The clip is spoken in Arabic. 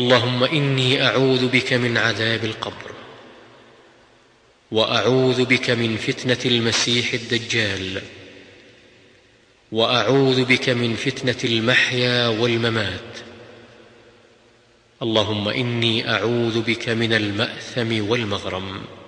اللهم إني أعوذ بك من عذاب القبر وأعوذ بك من فتنة المسيح الدجال وأعوذ بك من فتنة المحيا والممات. اللهم إني أعوذ بك من المأثم والمغرم.